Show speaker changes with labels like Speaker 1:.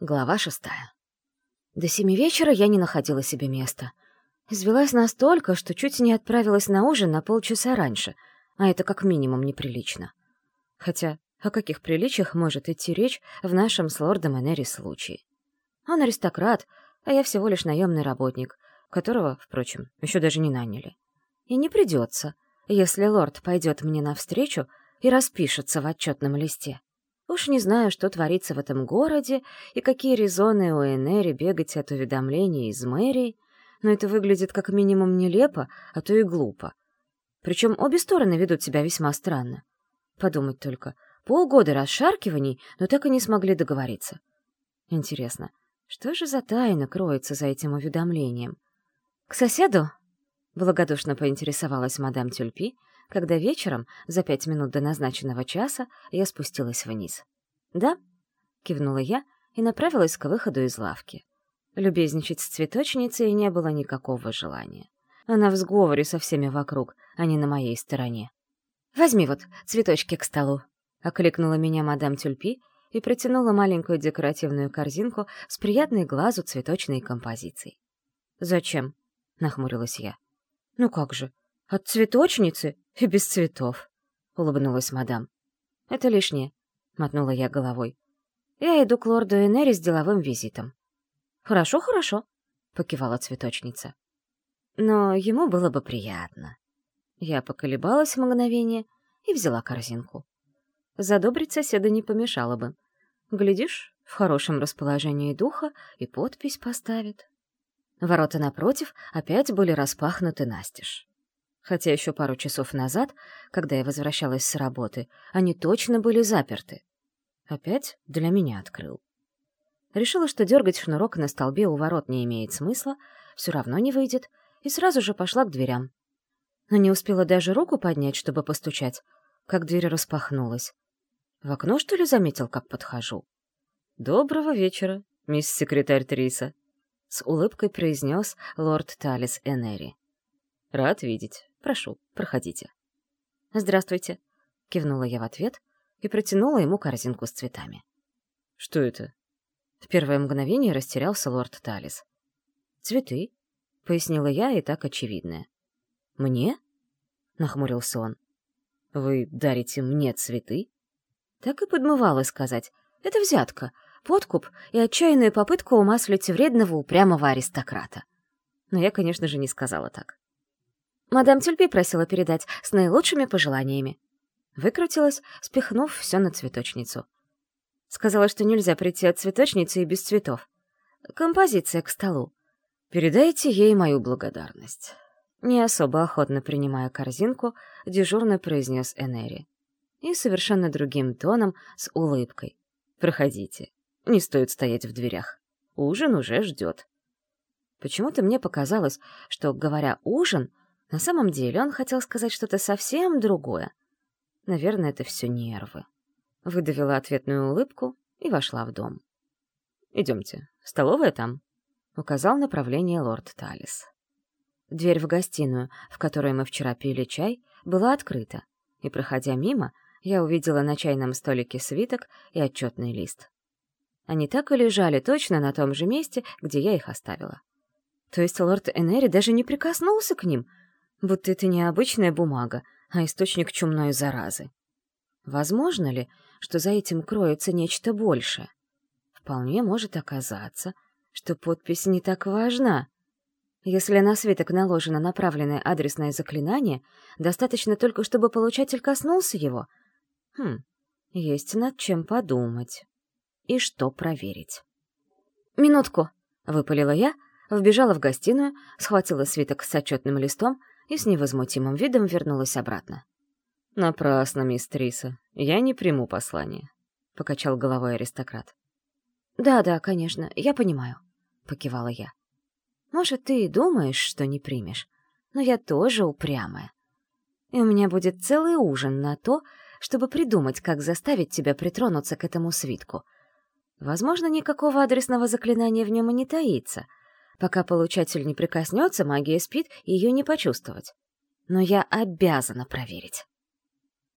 Speaker 1: Глава шестая. До семи вечера я не находила себе места. Извелась настолько, что чуть не отправилась на ужин на полчаса раньше, а это как минимум неприлично. Хотя о каких приличиях может идти речь в нашем с лордом Энери случае? Он аристократ, а я всего лишь наемный работник, которого, впрочем, еще даже не наняли. И не придется, если лорд пойдет мне навстречу и распишется в отчетном листе. Уж не знаю, что творится в этом городе и какие резоны у Энери бегать от уведомлений из мэрии, но это выглядит как минимум нелепо, а то и глупо. Причем обе стороны ведут себя весьма странно. Подумать только, полгода расшаркиваний, но так и не смогли договориться. Интересно, что же за тайна кроется за этим уведомлением? «К соседу?» — благодушно поинтересовалась мадам Тюльпи, когда вечером, за пять минут до назначенного часа, я спустилась вниз. «Да?» — кивнула я и направилась к выходу из лавки. Любезничать с цветочницей не было никакого желания. Она в сговоре со всеми вокруг, а не на моей стороне. «Возьми вот цветочки к столу», — окликнула меня мадам Тюльпи и протянула маленькую декоративную корзинку с приятной глазу цветочной композицией. «Зачем?» — нахмурилась я. «Ну как же, от цветочницы и без цветов», — улыбнулась мадам. «Это лишнее», — мотнула я головой. «Я иду к лорду Энери с деловым визитом». «Хорошо, хорошо», — покивала цветочница. «Но ему было бы приятно». Я поколебалась мгновение и взяла корзинку. Задобрить соседа не помешало бы. Глядишь, в хорошем расположении духа и подпись поставит. Ворота напротив опять были распахнуты настежь хотя еще пару часов назад, когда я возвращалась с работы, они точно были заперты. Опять для меня открыл. Решила, что дергать шнурок на столбе у ворот не имеет смысла, все равно не выйдет, и сразу же пошла к дверям. Но не успела даже руку поднять, чтобы постучать, как дверь распахнулась. В окно, что ли, заметил, как подхожу? «Доброго вечера, мисс секретарь Триса», — с улыбкой произнес лорд Талис Энери. «Рад видеть. Прошу, проходите». «Здравствуйте», — кивнула я в ответ и протянула ему корзинку с цветами. «Что это?» В первое мгновение растерялся лорд Талис. «Цветы», — пояснила я и так очевидное. «Мне?» — нахмурился он. «Вы дарите мне цветы?» Так и подмывало сказать. «Это взятка, подкуп и отчаянная попытка умаслить вредного упрямого аристократа». Но я, конечно же, не сказала так. Мадам Тюльпи просила передать с наилучшими пожеланиями. Выкрутилась, спихнув все на цветочницу. Сказала, что нельзя прийти от цветочницы и без цветов. Композиция к столу. Передайте ей мою благодарность. Не особо охотно принимая корзинку, дежурно произнес Энери. И совершенно другим тоном, с улыбкой. «Проходите. Не стоит стоять в дверях. Ужин уже ждет». Почему-то мне показалось, что, говоря «ужин», на самом деле он хотел сказать что-то совсем другое. Наверное, это все нервы. Выдавила ответную улыбку и вошла в дом. «Идемте, столовая там», — указал направление лорд Талис. Дверь в гостиную, в которой мы вчера пили чай, была открыта, и, проходя мимо, я увидела на чайном столике свиток и отчетный лист. Они так и лежали точно на том же месте, где я их оставила. То есть лорд Энери даже не прикоснулся к ним — будто это не обычная бумага, а источник чумной заразы. Возможно ли, что за этим кроется нечто большее? Вполне может оказаться, что подпись не так важна. Если на свиток наложено направленное адресное заклинание, достаточно только, чтобы получатель коснулся его. Хм, есть над чем подумать. И что проверить. «Минутку!» — выпалила я, вбежала в гостиную, схватила свиток с отчетным листом и с невозмутимым видом вернулась обратно. «Напрасно, мисс Триса. Я не приму послание», — покачал головой аристократ. «Да-да, конечно, я понимаю», — покивала я. «Может, ты и думаешь, что не примешь, но я тоже упрямая. И у меня будет целый ужин на то, чтобы придумать, как заставить тебя притронуться к этому свитку. Возможно, никакого адресного заклинания в нем и не таится, Пока получатель не прикоснется, магия спит, ее не почувствовать. Но я обязана проверить.